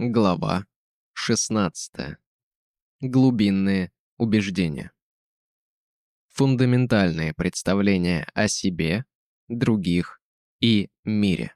Глава 16. Глубинные убеждения. Фундаментальные представления о себе, других и мире.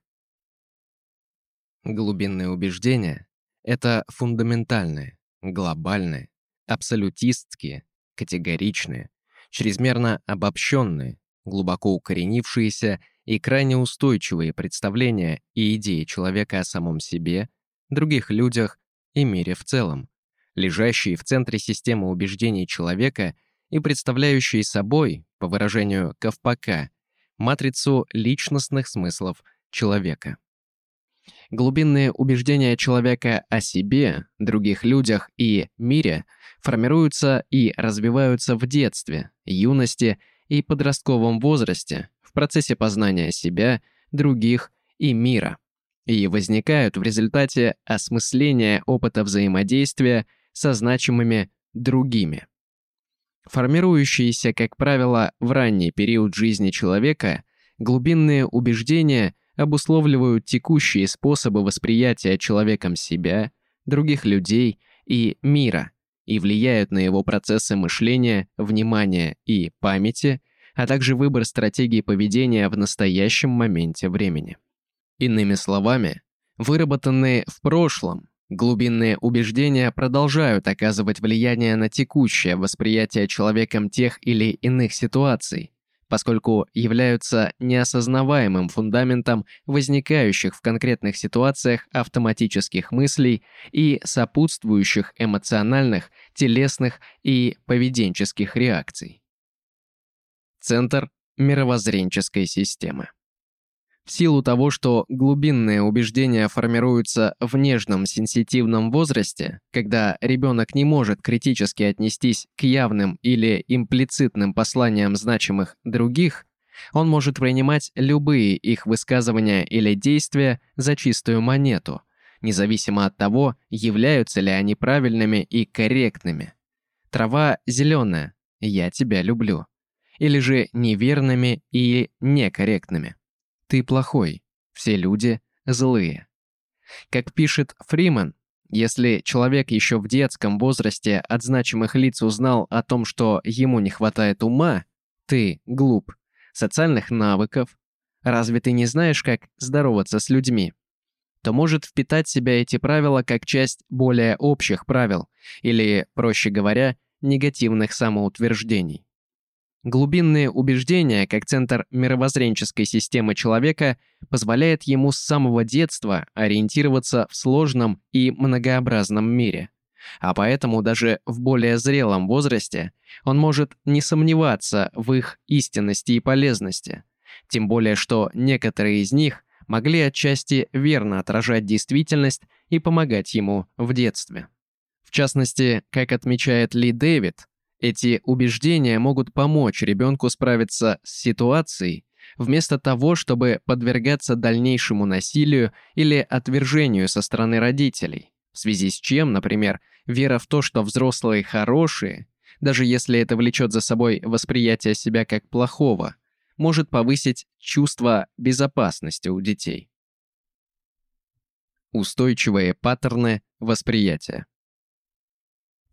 Глубинные убеждения – это фундаментальные, глобальные, абсолютистские, категоричные, чрезмерно обобщенные, глубоко укоренившиеся и крайне устойчивые представления и идеи человека о самом себе, других людях и мире в целом, лежащие в центре системы убеждений человека и представляющие собой, по выражению Ковпака, матрицу личностных смыслов человека. Глубинные убеждения человека о себе, других людях и мире формируются и развиваются в детстве, юности и подростковом возрасте в процессе познания себя, других и мира, и возникают в результате осмысления опыта взаимодействия со значимыми другими. Формирующиеся, как правило, в ранний период жизни человека, глубинные убеждения обусловливают текущие способы восприятия человеком себя, других людей и мира и влияют на его процессы мышления, внимания и памяти – а также выбор стратегии поведения в настоящем моменте времени. Иными словами, выработанные в прошлом глубинные убеждения продолжают оказывать влияние на текущее восприятие человеком тех или иных ситуаций, поскольку являются неосознаваемым фундаментом возникающих в конкретных ситуациях автоматических мыслей и сопутствующих эмоциональных, телесных и поведенческих реакций. Центр мировоззренческой системы. В силу того, что глубинные убеждения формируются в нежном сенситивном возрасте, когда ребенок не может критически отнестись к явным или имплицитным посланиям значимых других, он может принимать любые их высказывания или действия за чистую монету, независимо от того, являются ли они правильными и корректными. Трава зеленая, я тебя люблю или же неверными и некорректными. Ты плохой, все люди злые. Как пишет Фриман, если человек еще в детском возрасте от значимых лиц узнал о том, что ему не хватает ума, ты глуп, социальных навыков, разве ты не знаешь, как здороваться с людьми, то может впитать в себя эти правила как часть более общих правил, или, проще говоря, негативных самоутверждений. Глубинные убеждения, как центр мировоззренческой системы человека, позволяет ему с самого детства ориентироваться в сложном и многообразном мире. А поэтому даже в более зрелом возрасте он может не сомневаться в их истинности и полезности. Тем более, что некоторые из них могли отчасти верно отражать действительность и помогать ему в детстве. В частности, как отмечает Ли Дэвид, эти убеждения могут помочь ребенку справиться с ситуацией, вместо того, чтобы подвергаться дальнейшему насилию или отвержению со стороны родителей, в связи с чем, например, вера в то, что взрослые хорошие, даже если это влечет за собой восприятие себя как плохого, может повысить чувство безопасности у детей. Устойчивые паттерны восприятия.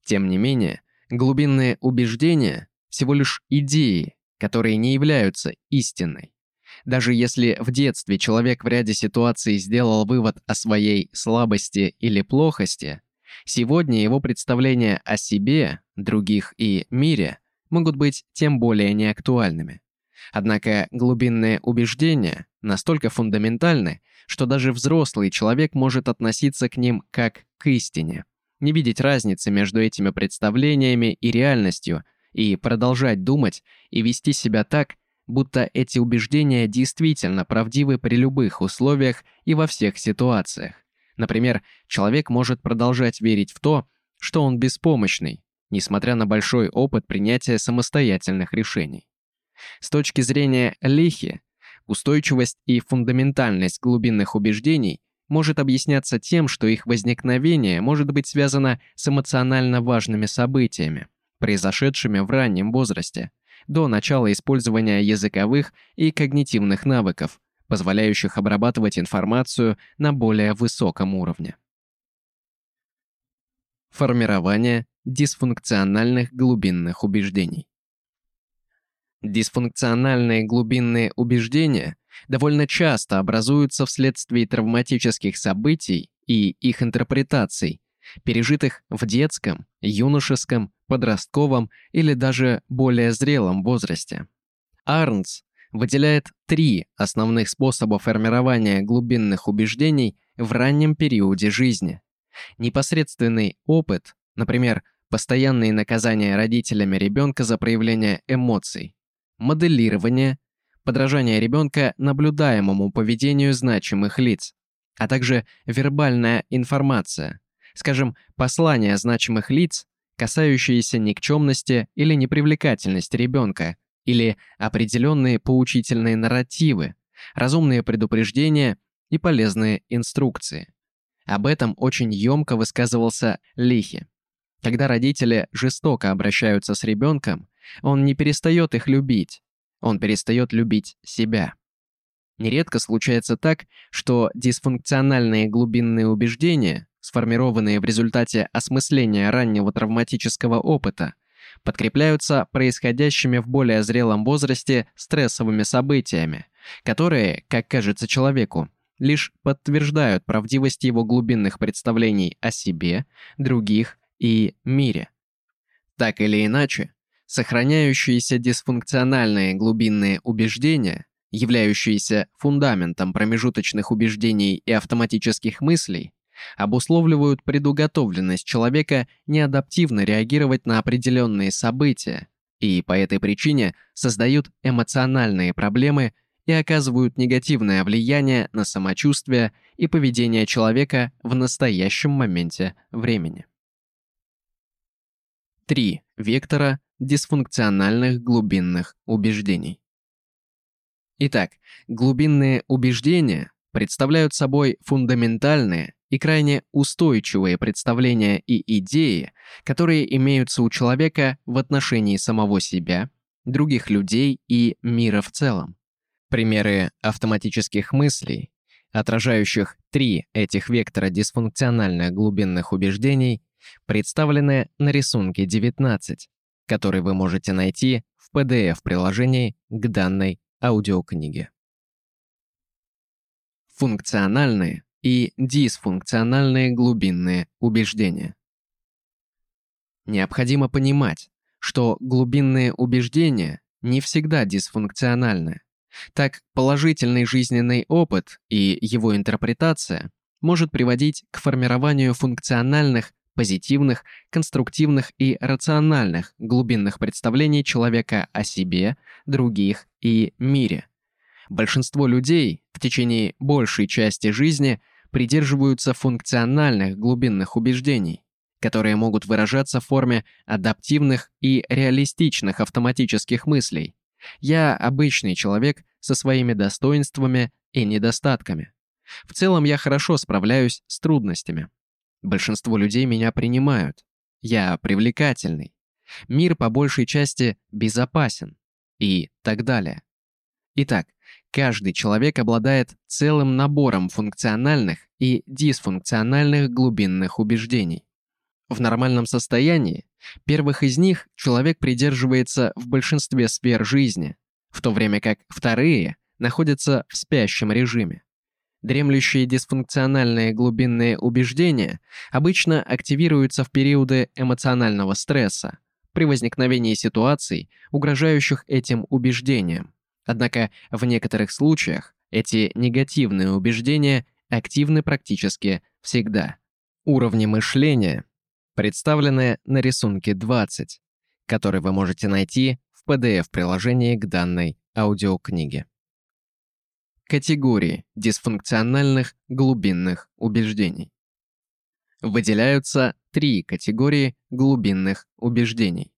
Тем не менее, Глубинные убеждения – всего лишь идеи, которые не являются истинной. Даже если в детстве человек в ряде ситуаций сделал вывод о своей слабости или плохости, сегодня его представления о себе, других и мире могут быть тем более неактуальными. Однако глубинные убеждения настолько фундаментальны, что даже взрослый человек может относиться к ним как к истине не видеть разницы между этими представлениями и реальностью и продолжать думать и вести себя так, будто эти убеждения действительно правдивы при любых условиях и во всех ситуациях. Например, человек может продолжать верить в то, что он беспомощный, несмотря на большой опыт принятия самостоятельных решений. С точки зрения Лихи, устойчивость и фундаментальность глубинных убеждений может объясняться тем, что их возникновение может быть связано с эмоционально важными событиями, произошедшими в раннем возрасте, до начала использования языковых и когнитивных навыков, позволяющих обрабатывать информацию на более высоком уровне. Формирование дисфункциональных глубинных убеждений. Дисфункциональные глубинные убеждения довольно часто образуются вследствие травматических событий и их интерпретаций, пережитых в детском, юношеском, подростковом или даже более зрелом возрасте. Арнс выделяет три основных способа формирования глубинных убеждений в раннем периоде жизни. Непосредственный опыт, например, постоянные наказания родителями ребенка за проявление эмоций, моделирование, подражание ребенка наблюдаемому поведению значимых лиц, а также вербальная информация, скажем, послания значимых лиц, касающиеся никчемности или непривлекательности ребенка, или определенные поучительные нарративы, разумные предупреждения и полезные инструкции. Об этом очень емко высказывался Лихи. Когда родители жестоко обращаются с ребенком, он не перестает их любить, он перестает любить себя. Нередко случается так, что дисфункциональные глубинные убеждения, сформированные в результате осмысления раннего травматического опыта, подкрепляются происходящими в более зрелом возрасте стрессовыми событиями, которые, как кажется человеку, лишь подтверждают правдивость его глубинных представлений о себе, других и мире. Так или иначе, сохраняющиеся дисфункциональные глубинные убеждения, являющиеся фундаментом промежуточных убеждений и автоматических мыслей, обусловливают предуготовленность человека неадаптивно реагировать на определенные события и по этой причине создают эмоциональные проблемы и оказывают негативное влияние на самочувствие и поведение человека в настоящем моменте времени. 3 вектора дисфункциональных глубинных убеждений. Итак, глубинные убеждения представляют собой фундаментальные и крайне устойчивые представления и идеи, которые имеются у человека в отношении самого себя, других людей и мира в целом. Примеры автоматических мыслей, отражающих три этих вектора дисфункциональных глубинных убеждений, представлены на рисунке 19, который вы можете найти в PDF-приложении к данной аудиокниге. Функциональные и дисфункциональные глубинные убеждения. Необходимо понимать, что глубинные убеждения не всегда дисфункциональны. Так, положительный жизненный опыт и его интерпретация может приводить к формированию функциональных позитивных, конструктивных и рациональных глубинных представлений человека о себе, других и мире. Большинство людей в течение большей части жизни придерживаются функциональных глубинных убеждений, которые могут выражаться в форме адаптивных и реалистичных автоматических мыслей. Я обычный человек со своими достоинствами и недостатками. В целом я хорошо справляюсь с трудностями. Большинство людей меня принимают. Я привлекательный. Мир по большей части безопасен. И так далее. Итак, каждый человек обладает целым набором функциональных и дисфункциональных глубинных убеждений. В нормальном состоянии первых из них человек придерживается в большинстве сфер жизни, в то время как вторые находятся в спящем режиме. Дремлющие дисфункциональные глубинные убеждения обычно активируются в периоды эмоционального стресса, при возникновении ситуаций, угрожающих этим убеждениям. Однако в некоторых случаях эти негативные убеждения активны практически всегда. Уровни мышления представлены на рисунке 20, который вы можете найти в PDF-приложении к данной аудиокниге. Категории дисфункциональных глубинных убеждений. Выделяются три категории глубинных убеждений.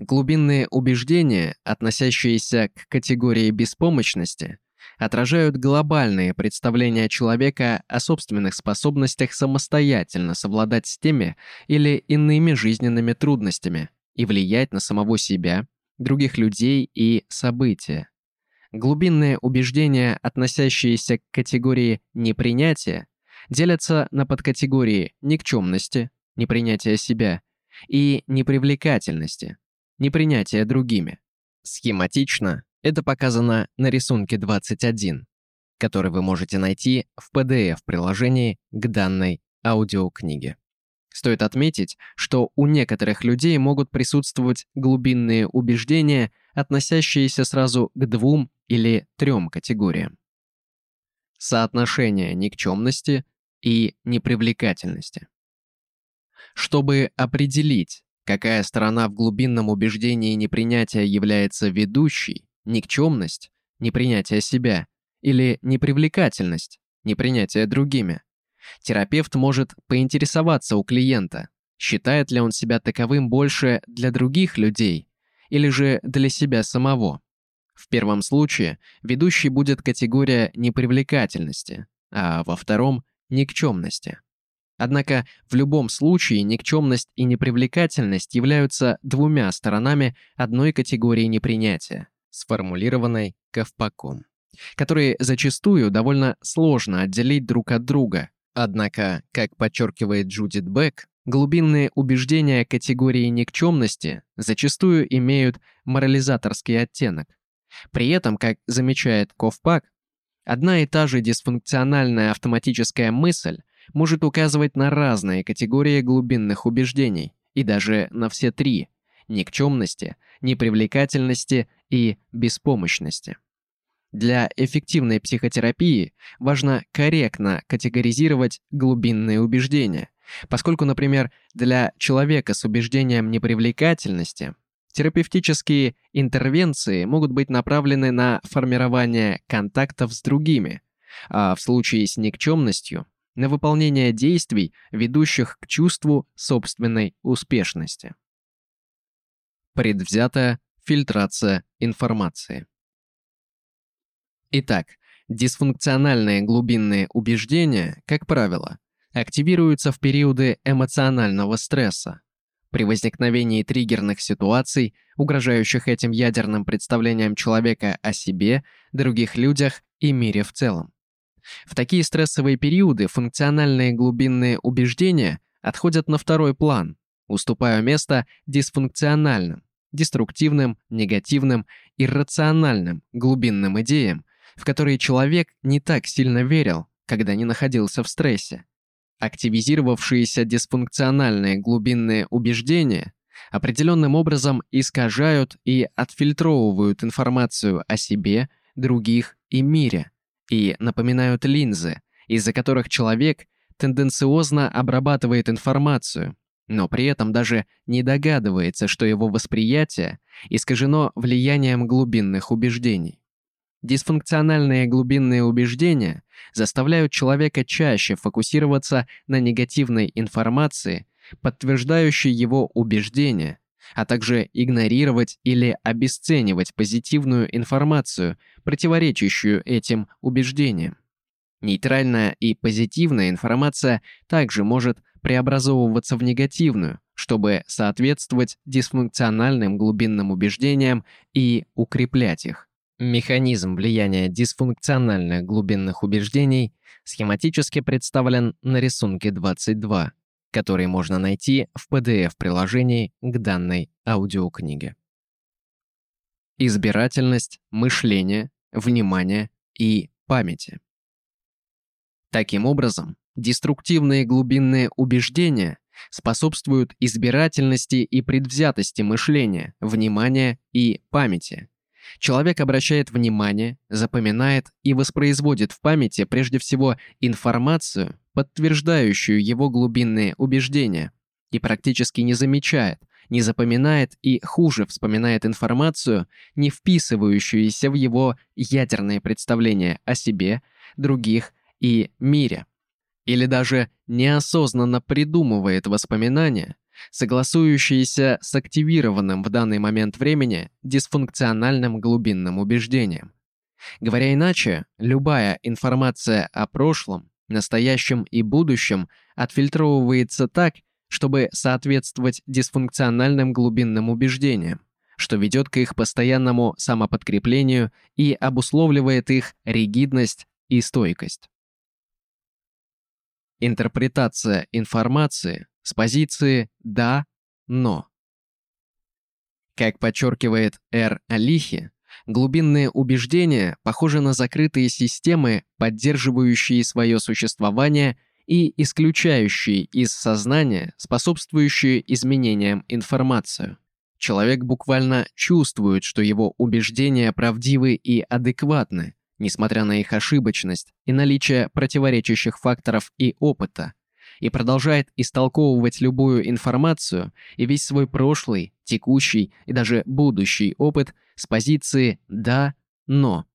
Глубинные убеждения, относящиеся к категории беспомощности, отражают глобальные представления человека о собственных способностях самостоятельно совладать с теми или иными жизненными трудностями и влиять на самого себя, других людей и события. Глубинные убеждения, относящиеся к категории непринятия, делятся на подкатегории никчемности, непринятия себя, и непривлекательности, непринятия другими. Схематично это показано на рисунке 21, который вы можете найти в PDF-приложении к данной аудиокниге. Стоит отметить, что у некоторых людей могут присутствовать глубинные убеждения, относящиеся сразу к двум или трем категориям. Соотношение никчемности и непривлекательности. Чтобы определить, какая сторона в глубинном убеждении непринятия является ведущей, никчемность, непринятие себя, или непривлекательность, непринятие другими, терапевт может поинтересоваться у клиента, считает ли он себя таковым больше для других людей или же для себя самого. В первом случае ведущей будет категория непривлекательности, а во втором – никчемности. Однако в любом случае никчемность и непривлекательность являются двумя сторонами одной категории непринятия, сформулированной Ковпаком, которые зачастую довольно сложно отделить друг от друга. Однако, как подчеркивает Джудит Бек, глубинные убеждения категории никчемности зачастую имеют морализаторский оттенок. При этом, как замечает Ковпак, одна и та же дисфункциональная автоматическая мысль может указывать на разные категории глубинных убеждений, и даже на все три – никчемности, непривлекательности и беспомощности. Для эффективной психотерапии важно корректно категоризировать глубинные убеждения, поскольку, например, для человека с убеждением непривлекательности терапевтические интервенции могут быть направлены на формирование контактов с другими, а в случае с никчемностью – на выполнение действий, ведущих к чувству собственной успешности. Предвзятая фильтрация информации. Итак, дисфункциональные глубинные убеждения, как правило, активируются в периоды эмоционального стресса. При возникновении триггерных ситуаций, угрожающих этим ядерным представлениям человека о себе, других людях и мире в целом. В такие стрессовые периоды функциональные глубинные убеждения отходят на второй план, уступая место дисфункциональным, деструктивным, негативным, иррациональным, глубинным идеям, в которые человек не так сильно верил, когда не находился в стрессе. Активизировавшиеся дисфункциональные глубинные убеждения определенным образом искажают и отфильтровывают информацию о себе, других и мире, и напоминают линзы, из-за которых человек тенденциозно обрабатывает информацию, но при этом даже не догадывается, что его восприятие искажено влиянием глубинных убеждений. Дисфункциональные глубинные убеждения заставляют человека чаще фокусироваться на негативной информации, подтверждающей его убеждения, а также игнорировать или обесценивать позитивную информацию, противоречащую этим убеждениям. Нейтральная и позитивная информация также может преобразовываться в негативную, чтобы соответствовать дисфункциональным глубинным убеждениям и укреплять их. Механизм влияния дисфункциональных глубинных убеждений схематически представлен на рисунке 22 который можно найти в PDF-приложении к данной аудиокниге. Избирательность, мышление, внимание и памяти. Таким образом, деструктивные глубинные убеждения способствуют избирательности и предвзятости мышления, внимания и памяти. Человек обращает внимание, запоминает и воспроизводит в памяти прежде всего информацию, подтверждающую его глубинные убеждения, и практически не замечает, не запоминает и хуже вспоминает информацию, не вписывающуюся в его ядерные представления о себе, других и мире. Или даже неосознанно придумывает воспоминания, согласующиеся с активированным в данный момент времени дисфункциональным глубинным убеждением. Говоря иначе, любая информация о прошлом, настоящем и будущем отфильтровывается так, чтобы соответствовать дисфункциональным глубинным убеждениям, что ведет к их постоянному самоподкреплению и обусловливает их ригидность и стойкость. Интерпретация информации с позиции «да», «но». Как подчеркивает Р. Алихи, глубинные убеждения похожи на закрытые системы, поддерживающие свое существование и исключающие из сознания, способствующие изменениям информацию. Человек буквально чувствует, что его убеждения правдивы и адекватны, несмотря на их ошибочность и наличие противоречащих факторов и опыта, и продолжает истолковывать любую информацию и весь свой прошлый, текущий и даже будущий опыт с позиции «да», «но».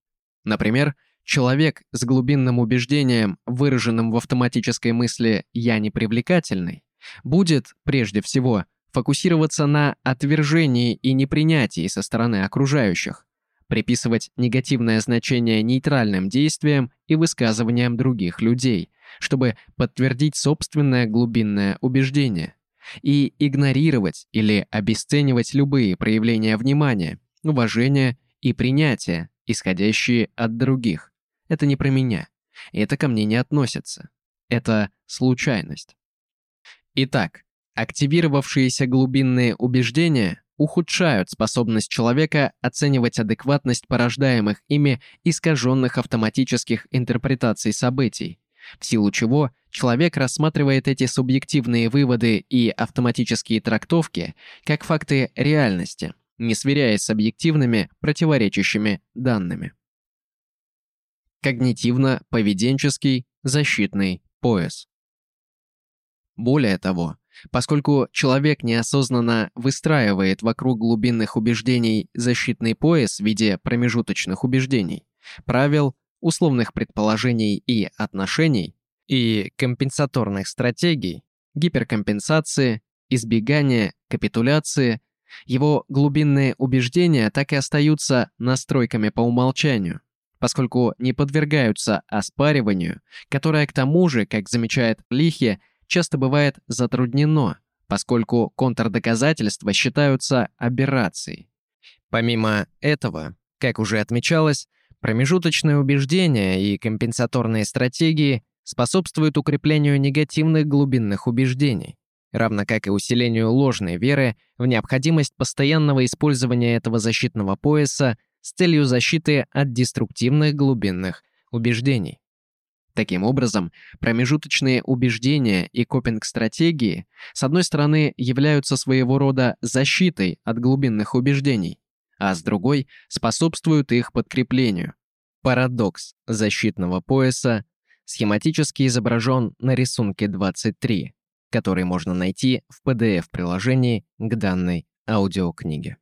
Например, человек с глубинным убеждением, выраженным в автоматической мысли «я непривлекательный», будет, прежде всего, фокусироваться на отвержении и непринятии со стороны окружающих, приписывать негативное значение нейтральным действиям и высказываниям других людей, чтобы подтвердить собственное глубинное убеждение, и игнорировать или обесценивать любые проявления внимания, уважения и принятия, исходящие от других. Это не про меня. Это ко мне не относится. Это случайность. Итак, активировавшиеся глубинные убеждения ухудшают способность человека оценивать адекватность порождаемых ими искаженных автоматических интерпретаций событий, в силу чего человек рассматривает эти субъективные выводы и автоматические трактовки как факты реальности, не сверяясь с объективными противоречащими данными. Когнитивно-поведенческий защитный пояс. Более того, Поскольку человек неосознанно выстраивает вокруг глубинных убеждений защитный пояс в виде промежуточных убеждений, правил, условных предположений и отношений, и компенсаторных стратегий, гиперкомпенсации, избегания, капитуляции, его глубинные убеждения так и остаются настройками по умолчанию, поскольку не подвергаются оспариванию, которое к тому же, как замечает Лихе, часто бывает затруднено, поскольку контрдоказательства считаются аберрацией. Помимо этого, как уже отмечалось, промежуточные убеждения и компенсаторные стратегии способствуют укреплению негативных глубинных убеждений, равно как и усилению ложной веры в необходимость постоянного использования этого защитного пояса с целью защиты от деструктивных глубинных убеждений. Таким образом, промежуточные убеждения и копинг-стратегии, с одной стороны, являются своего рода защитой от глубинных убеждений, а с другой способствуют их подкреплению. Парадокс защитного пояса схематически изображен на рисунке 23, который можно найти в PDF-приложении к данной аудиокниге.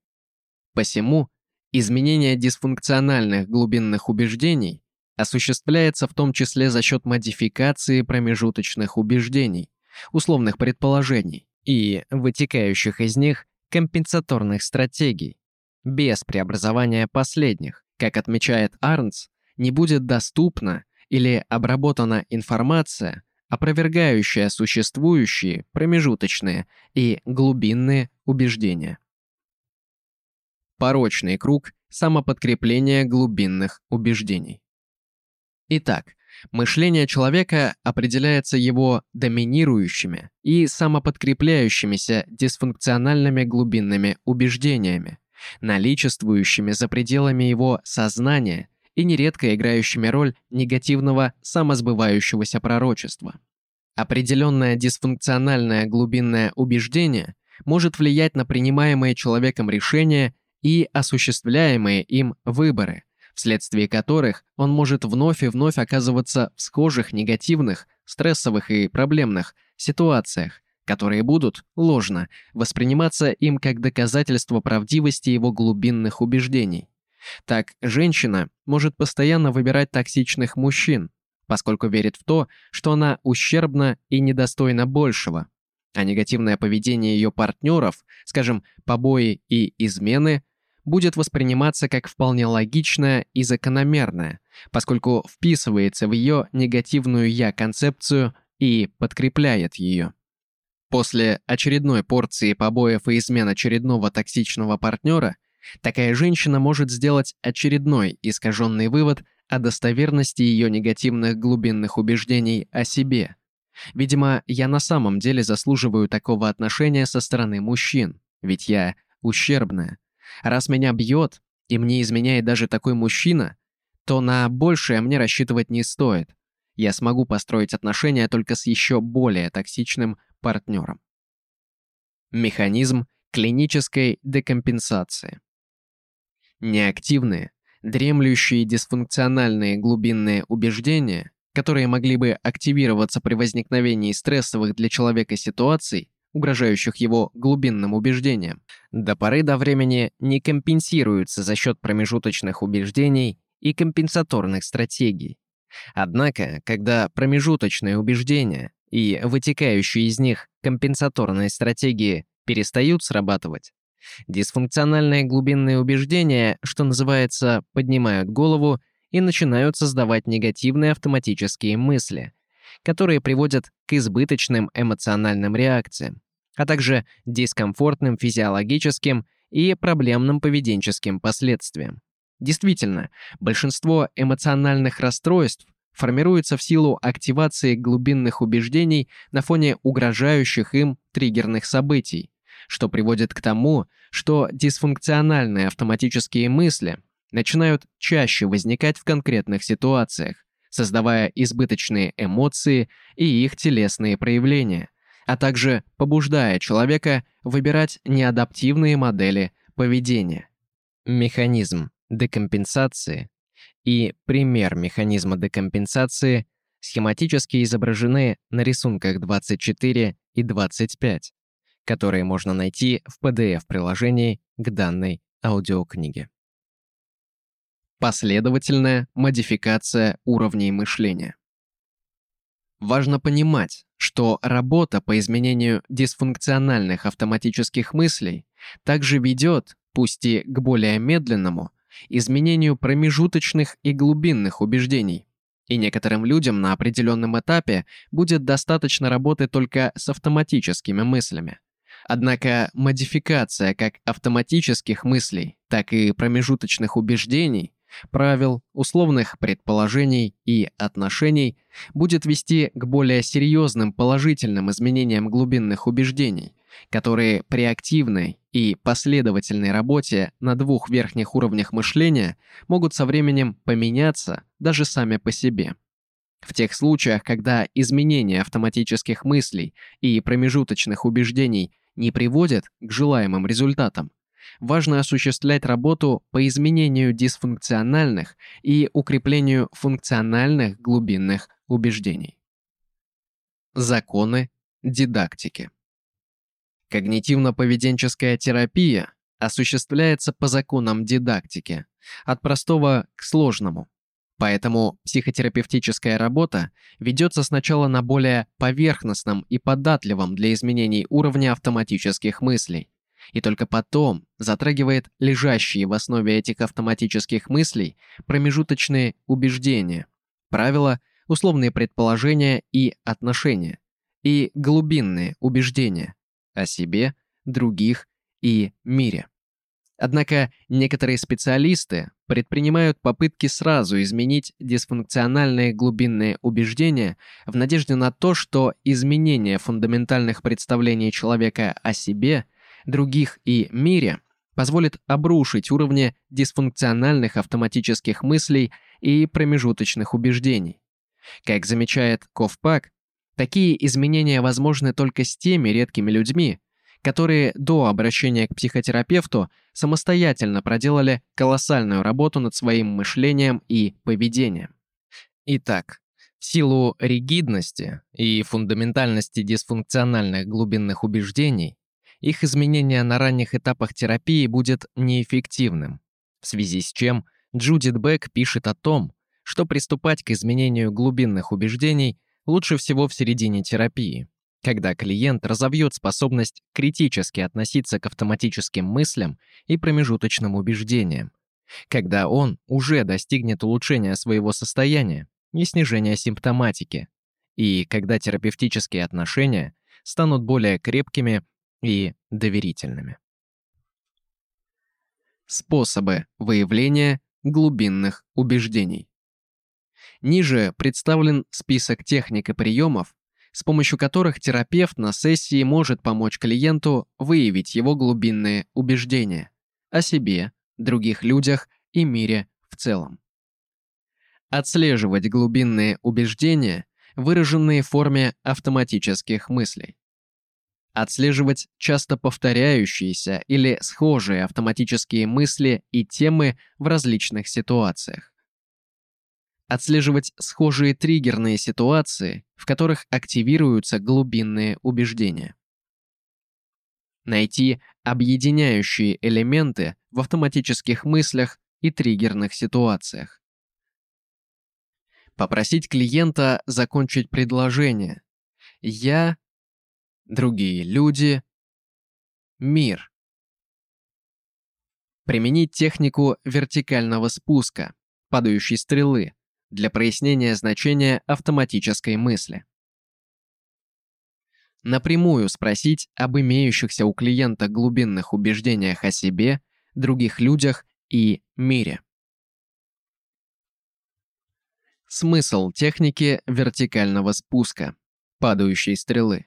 Посему изменение дисфункциональных глубинных убеждений осуществляется в том числе за счет модификации промежуточных убеждений, условных предположений и вытекающих из них компенсаторных стратегий. Без преобразования последних, как отмечает Арнс, не будет доступна или обработана информация, опровергающая существующие промежуточные и глубинные убеждения. Порочный круг самоподкрепления глубинных убеждений. Итак, мышление человека определяется его доминирующими и самоподкрепляющимися дисфункциональными глубинными убеждениями, наличествующими за пределами его сознания и нередко играющими роль негативного самосбывающегося пророчества. Определенное дисфункциональное глубинное убеждение может влиять на принимаемые человеком решения и осуществляемые им выборы – вследствие которых он может вновь и вновь оказываться в схожих негативных, стрессовых и проблемных ситуациях, которые будут, ложно, восприниматься им как доказательство правдивости его глубинных убеждений. Так, женщина может постоянно выбирать токсичных мужчин, поскольку верит в то, что она ущербна и недостойна большего, а негативное поведение ее партнеров, скажем, побои и измены – будет восприниматься как вполне логичное и закономерное, поскольку вписывается в ее негативную «я-концепцию» и подкрепляет ее. После очередной порции побоев и измен очередного токсичного партнера, такая женщина может сделать очередной искаженный вывод о достоверности ее негативных глубинных убеждений о себе, Видимо, я на самом деле заслуживаю такого отношения со стороны мужчин, ведь я ущербная. Раз меня бьет, и мне изменяет даже такой мужчина, то на большее мне рассчитывать не стоит. Я смогу построить отношения только с еще более токсичным партнером. Механизм клинической декомпенсации. Неактивные, дремлющие дисфункциональные глубинные убеждения, которые могли бы активироваться при возникновении стрессовых для человека ситуаций, угрожающих его глубинным убеждениям, до поры до времени не компенсируются за счет промежуточных убеждений и компенсаторных стратегий. Однако, когда промежуточные убеждения и вытекающие из них компенсаторные стратегии перестают срабатывать, дисфункциональные глубинные убеждения, что называется, поднимают голову и начинают создавать негативные автоматические мысли, которые приводят к избыточным эмоциональным реакциям, а также дискомфортным физиологическим и проблемным поведенческим последствиям. Действительно, большинство эмоциональных расстройств формируется в силу активации глубинных убеждений на фоне угрожающих им триггерных событий, что приводит к тому, что дисфункциональные автоматические мысли начинают чаще возникать в конкретных ситуациях, создавая избыточные эмоции и их телесные проявления, а также побуждая человека выбирать неадаптивные модели поведения. Механизм декомпенсации и пример механизма декомпенсации схематически изображены на рисунках 24 и 25, которые можно найти в PDF-приложении к данной аудиокниге. Последовательная модификация уровней мышления. Важно понимать, что работа по изменению дисфункциональных автоматических мыслей также ведет, пусть и к более медленному, изменению промежуточных и глубинных убеждений. И некоторым людям на определенном этапе будет достаточно работы только с автоматическими мыслями. Однако модификация как автоматических мыслей, так и промежуточных убеждений правил, условных предположений и отношений будет вести к более серьезным положительным изменениям глубинных убеждений, которые при активной и последовательной работе на двух верхних уровнях мышления могут со временем поменяться даже сами по себе. В тех случаях, когда изменения автоматических мыслей и промежуточных убеждений не приводят к желаемым результатам, важно осуществлять работу по изменению дисфункциональных и укреплению функциональных глубинных убеждений. Законы дидактики. Когнитивно-поведенческая терапия осуществляется по законам дидактики, от простого к сложному. Поэтому психотерапевтическая работа ведется сначала на более поверхностном и податливом для изменений уровне автоматических мыслей, и только потом затрагивает лежащие в основе этих автоматических мыслей промежуточные убеждения, правила, условные предположения и отношения, и глубинные убеждения о себе, других и мире. Однако некоторые специалисты предпринимают попытки сразу изменить дисфункциональные глубинные убеждения в надежде на то, что изменение фундаментальных представлений человека о себе – других и мире позволит обрушить уровни дисфункциональных автоматических мыслей и промежуточных убеждений. Как замечает Ковпак, такие изменения возможны только с теми редкими людьми, которые до обращения к психотерапевту самостоятельно проделали колоссальную работу над своим мышлением и поведением. Итак, в силу ригидности и фундаментальности дисфункциональных глубинных убеждений, их изменение на ранних этапах терапии будет неэффективным, в связи с чем Джудит Бек пишет о том, что приступать к изменению глубинных убеждений лучше всего в середине терапии, когда клиент разовьет способность критически относиться к автоматическим мыслям и промежуточным убеждениям, когда он уже достигнет улучшения своего состояния и снижения симптоматики, и когда терапевтические отношения станут более крепкими и доверительными. Способы выявления глубинных убеждений. Ниже представлен список техник и приемов, с помощью которых терапевт на сессии может помочь клиенту выявить его глубинные убеждения о себе, других людях и мире в целом. Отслеживать глубинные убеждения, выраженные в форме автоматических мыслей. Отслеживать часто повторяющиеся или схожие автоматические мысли и темы в различных ситуациях отслеживать схожие триггерные ситуации, в которых активируются глубинные убеждения. Найти объединяющие элементы в автоматических мыслях и триггерных ситуациях. Попросить клиента закончить предложение. Я, другие люди, мир. Применить технику вертикального спуска, падающей стрелы, для прояснения значения автоматической мысли. Напрямую спросить об имеющихся у клиента глубинных убеждениях о себе, других людях и мире. Смысл техники вертикального спуска, падающей стрелы.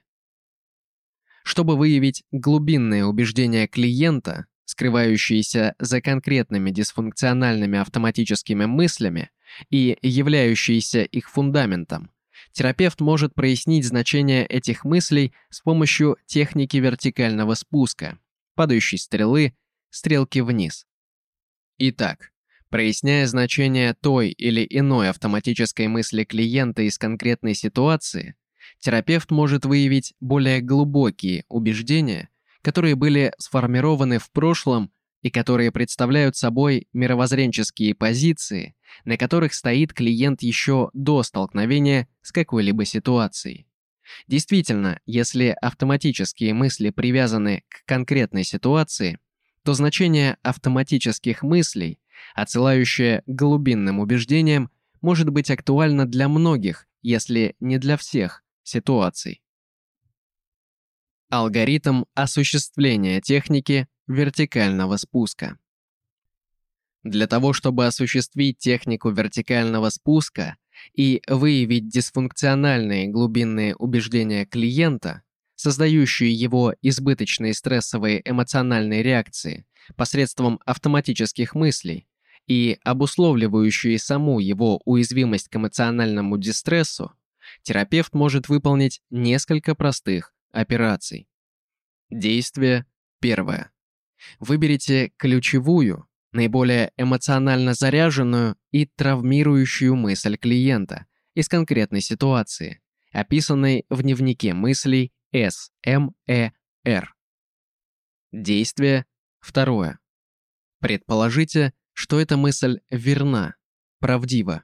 Чтобы выявить глубинные убеждения клиента, скрывающиеся за конкретными дисфункциональными автоматическими мыслями, и являющиеся их фундаментом, терапевт может прояснить значение этих мыслей с помощью техники вертикального спуска, падающей стрелы, стрелки вниз. Итак, проясняя значение той или иной автоматической мысли клиента из конкретной ситуации, терапевт может выявить более глубокие убеждения, которые были сформированы в прошлом и которые представляют собой мировоззренческие позиции, на которых стоит клиент еще до столкновения с какой-либо ситуацией. Действительно, если автоматические мысли привязаны к конкретной ситуации, то значение автоматических мыслей, отсылающее к глубинным убеждениям, может быть актуально для многих, если не для всех, ситуаций. Алгоритм осуществления техники вертикального спуска. Для того, чтобы осуществить технику вертикального спуска и выявить дисфункциональные глубинные убеждения клиента, создающие его избыточные стрессовые эмоциональные реакции посредством автоматических мыслей и обусловливающие саму его уязвимость к эмоциональному дистрессу, терапевт может выполнить несколько простых операций. Действие первое. Выберите ключевую, наиболее эмоционально заряженную и травмирующую мысль клиента из конкретной ситуации, описанной в дневнике мыслей СМЭР. Действие второе. Предположите, что эта мысль верна, правдива,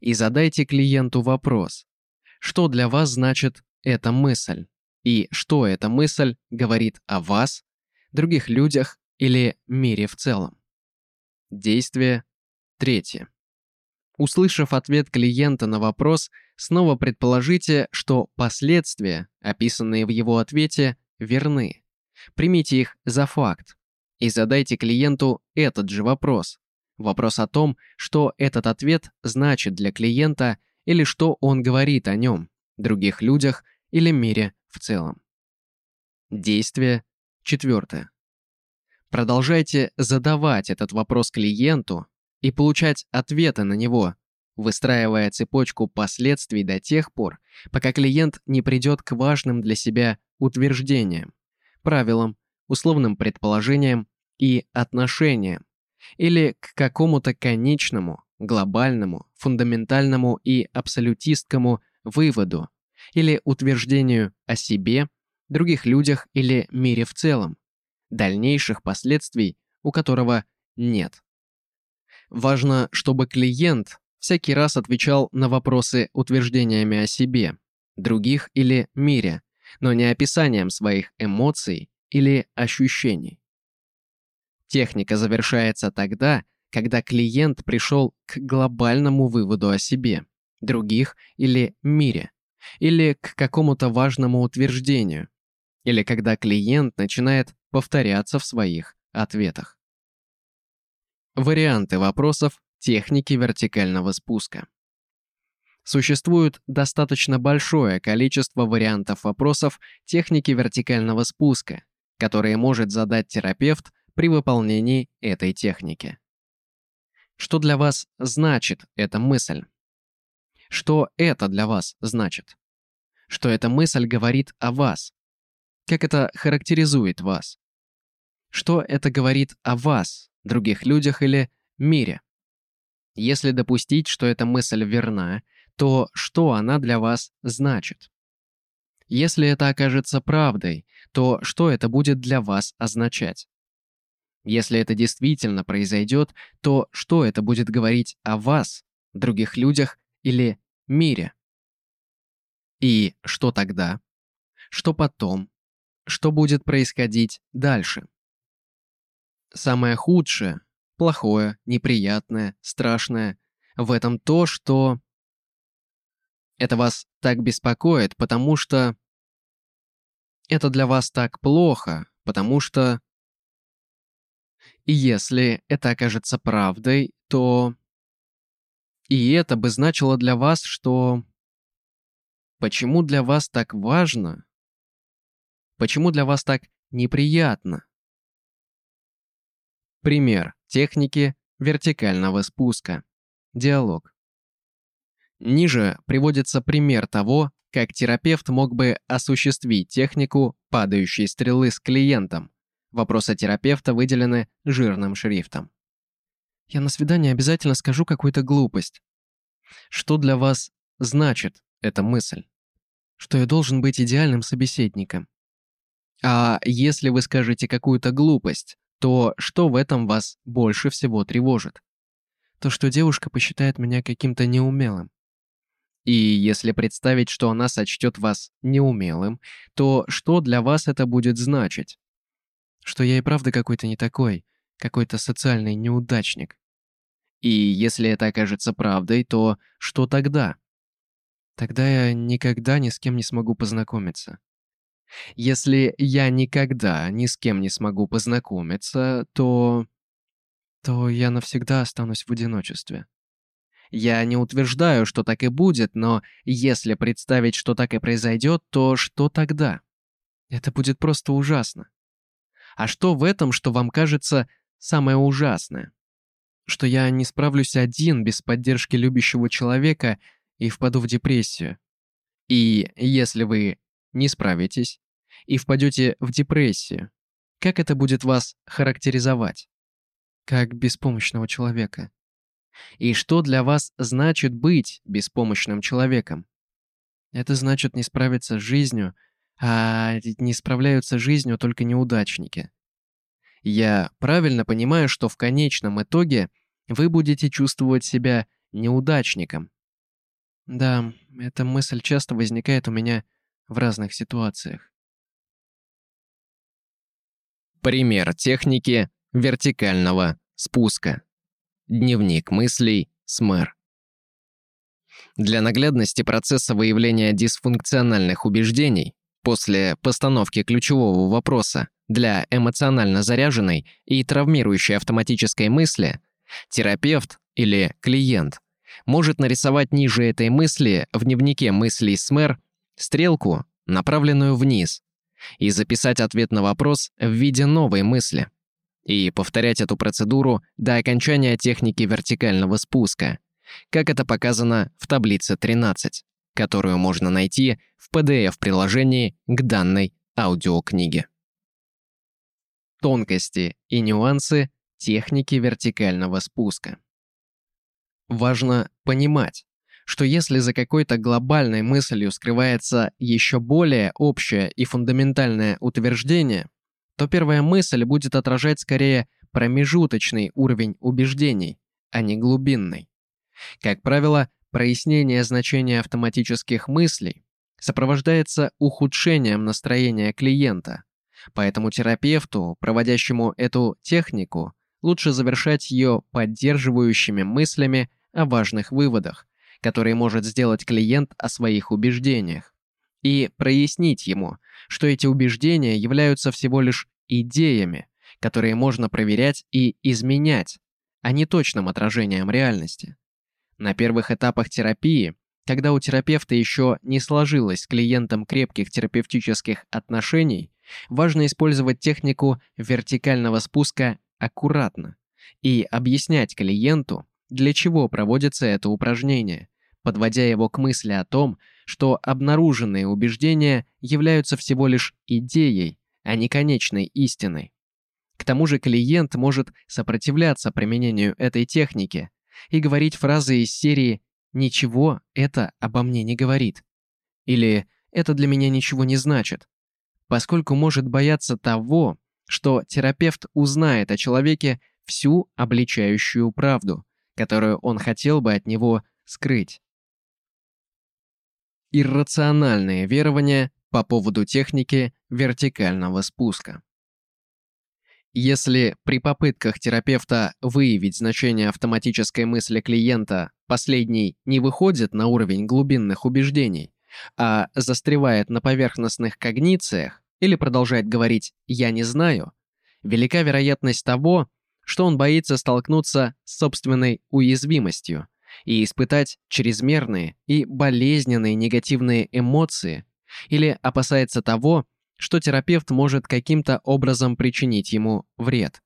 и задайте клиенту вопрос, что для вас значит эта мысль, и что эта мысль говорит о вас других людях или мире в целом. Действие третье. Услышав ответ клиента на вопрос, снова предположите, что последствия, описанные в его ответе, верны. Примите их за факт и задайте клиенту этот же вопрос. Вопрос о том, что этот ответ значит для клиента или что он говорит о нем, других людях или мире в целом. Действие Четвертое. Продолжайте задавать этот вопрос клиенту и получать ответы на него, выстраивая цепочку последствий до тех пор, пока клиент не придет к важным для себя утверждениям, правилам, условным предположениям и отношениям, или к какому-то конечному, глобальному, фундаментальному и абсолютистскому выводу или утверждению о себе других людях или мире в целом, дальнейших последствий у которого нет. Важно, чтобы клиент всякий раз отвечал на вопросы утверждениями о себе, других или мире, но не описанием своих эмоций или ощущений. Техника завершается тогда, когда клиент пришел к глобальному выводу о себе, других или мире, или к какому-то важному утверждению, или когда клиент начинает повторяться в своих ответах. Варианты вопросов техники вертикального спуска. Существует достаточно большое количество вариантов вопросов техники вертикального спуска, которые может задать терапевт при выполнении этой техники. Что для вас значит эта мысль? Что это для вас значит? Что эта мысль говорит о вас? Как это характеризует вас? Что это говорит о вас, других людях или мире? Если допустить, что эта мысль верна, то что она для вас значит? Если это окажется правдой, то что это будет для вас означать? Если это действительно произойдет, то что это будет говорить о вас, других людях или мире? И что тогда? Что потом? Что будет происходить дальше? Самое худшее, плохое, неприятное, страшное в этом то, что... Это вас так беспокоит, потому что... Это для вас так плохо, потому что... И если это окажется правдой, то... И это бы значило для вас, что... Почему для вас так важно? Почему для вас так неприятно? Пример техники вертикального спуска. Диалог. Ниже приводится пример того, как терапевт мог бы осуществить технику падающей стрелы с клиентом. Вопросы терапевта выделены жирным шрифтом. Я на свидание обязательно скажу какую-то глупость. Что для вас значит эта мысль? Что я должен быть идеальным собеседником. А если вы скажете какую-то глупость, то что в этом вас больше всего тревожит? То, что девушка посчитает меня каким-то неумелым. И если представить, что она сочтет вас неумелым, то что для вас это будет значить? Что я и правда какой-то не такой, какой-то социальный неудачник. И если это окажется правдой, то что тогда? Тогда я никогда ни с кем не смогу познакомиться. Если я никогда ни с кем не смогу познакомиться, то... то я навсегда останусь в одиночестве. Я не утверждаю, что так и будет, но если представить, что так и произойдет, то что тогда? Это будет просто ужасно. А что в этом, что вам кажется самое ужасное? Что я не справлюсь один без поддержки любящего человека и впаду в депрессию. И если вы не справитесь и впадете в депрессию, как это будет вас характеризовать? Как беспомощного человека. И что для вас значит быть беспомощным человеком? Это значит не справиться с жизнью, а не справляются с жизнью только неудачники. Я правильно понимаю, что в конечном итоге вы будете чувствовать себя неудачником. Да, эта мысль часто возникает у меня в разных ситуациях. Пример техники вертикального спуска. Дневник мыслей СМЭР. Для наглядности процесса выявления дисфункциональных убеждений после постановки ключевого вопроса для эмоционально заряженной и травмирующей автоматической мысли терапевт или клиент может нарисовать ниже этой мысли в дневнике мыслей СМЭР стрелку, направленную вниз, и записать ответ на вопрос в виде новой мысли – и повторять эту процедуру до окончания техники вертикального спуска, как это показано в таблице 13, которую можно найти в PDF-приложении к данной аудиокниге. Тонкости и нюансы техники вертикального спуска. Важно понимать, что если за какой-то глобальной мыслью скрывается еще более общее и фундаментальное утверждение, то первая мысль будет отражать скорее промежуточный уровень убеждений, а не глубинный. Как правило, прояснение значения автоматических мыслей сопровождается ухудшением настроения клиента, поэтому терапевту, проводящему эту технику, лучше завершать ее поддерживающими мыслями о важных выводах, которые может сделать клиент о своих убеждениях, и прояснить ему, что эти убеждения являются всего лишь идеями, которые можно проверять и изменять, а не точным отражением реальности. На первых этапах терапии Когда у терапевта еще не сложилось с клиентом крепких терапевтических отношений, важно использовать технику вертикального спуска аккуратно и объяснять клиенту, для чего проводится это упражнение, подводя его к мысли о том, что обнаруженные убеждения являются всего лишь идеей, а не конечной истиной. К тому же клиент может сопротивляться применению этой техники и говорить фразы из серии «Ничего это обо мне не говорит» или «Это для меня ничего не значит», поскольку может бояться того, что терапевт узнает о человеке всю обличающую правду, которую он хотел бы от него скрыть. Иррациональные верования по поводу техники вертикального спуска. Если при попытках терапевта выявить значение автоматической мысли клиента последний не выходит на уровень глубинных убеждений, а застревает на поверхностных когнициях или продолжает говорить «я не знаю», велика вероятность того, что он боится столкнуться с собственной уязвимостью и испытать чрезмерные и болезненные негативные эмоции, или опасается того, что терапевт может каким-то образом причинить ему вред.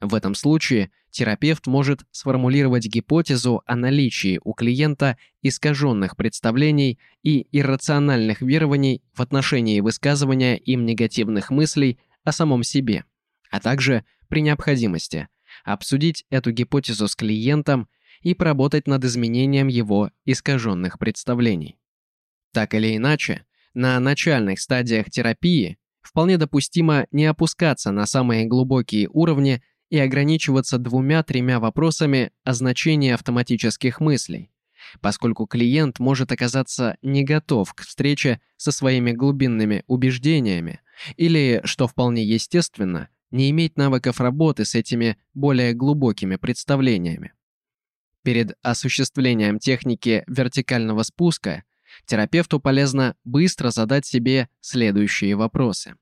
В этом случае терапевт может сформулировать гипотезу о наличии у клиента искаженных представлений и иррациональных верований в отношении высказывания им негативных мыслей о самом себе, а также, при необходимости, обсудить эту гипотезу с клиентом и поработать над изменением его искаженных представлений. Так или иначе, на начальных стадиях терапии вполне допустимо не опускаться на самые глубокие уровни и ограничиваться двумя-тремя вопросами о значении автоматических мыслей, поскольку клиент может оказаться не готов к встрече со своими глубинными убеждениями или, что вполне естественно, не иметь навыков работы с этими более глубокими представлениями. Перед осуществлением техники вертикального спуска терапевту полезно быстро задать себе следующие вопросы.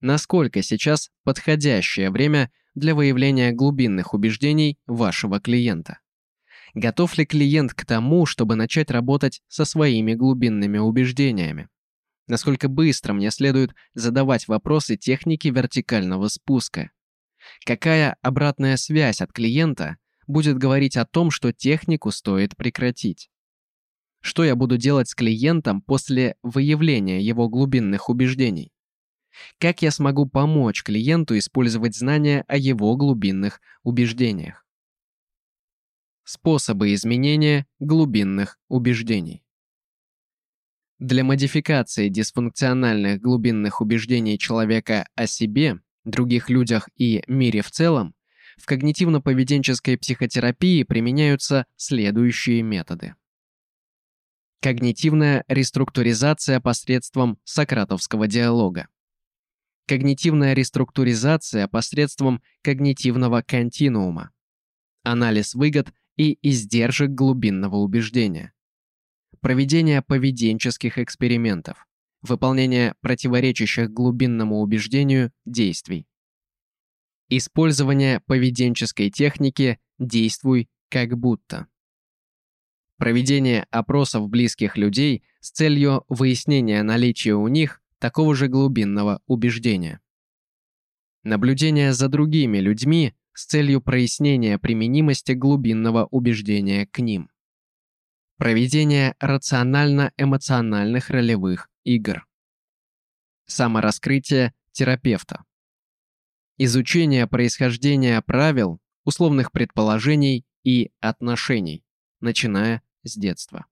Насколько сейчас подходящее время для выявления глубинных убеждений вашего клиента? Готов ли клиент к тому, чтобы начать работать со своими глубинными убеждениями? Насколько быстро мне следует задавать вопросы техники вертикального спуска? Какая обратная связь от клиента будет говорить о том, что технику стоит прекратить? Что я буду делать с клиентом после выявления его глубинных убеждений? Как я смогу помочь клиенту использовать знания о его глубинных убеждениях? Способы изменения глубинных убеждений. Для модификации дисфункциональных глубинных убеждений человека о себе, других людях и мире в целом, в когнитивно-поведенческой психотерапии применяются следующие методы. Когнитивная реструктуризация посредством сократовского диалога. Когнитивная реструктуризация посредством когнитивного континуума. Анализ выгод и издержек глубинного убеждения. Проведение поведенческих экспериментов. Выполнение противоречащих глубинному убеждению действий. Использование поведенческой техники «действуй как будто». Проведение опросов близких людей с целью выяснения наличия у них такого же глубинного убеждения. Наблюдение за другими людьми с целью прояснения применимости глубинного убеждения к ним. Проведение рационально-эмоциональных ролевых игр. Самораскрытие терапевта. Изучение происхождения правил, условных предположений и отношений, начиная с детства.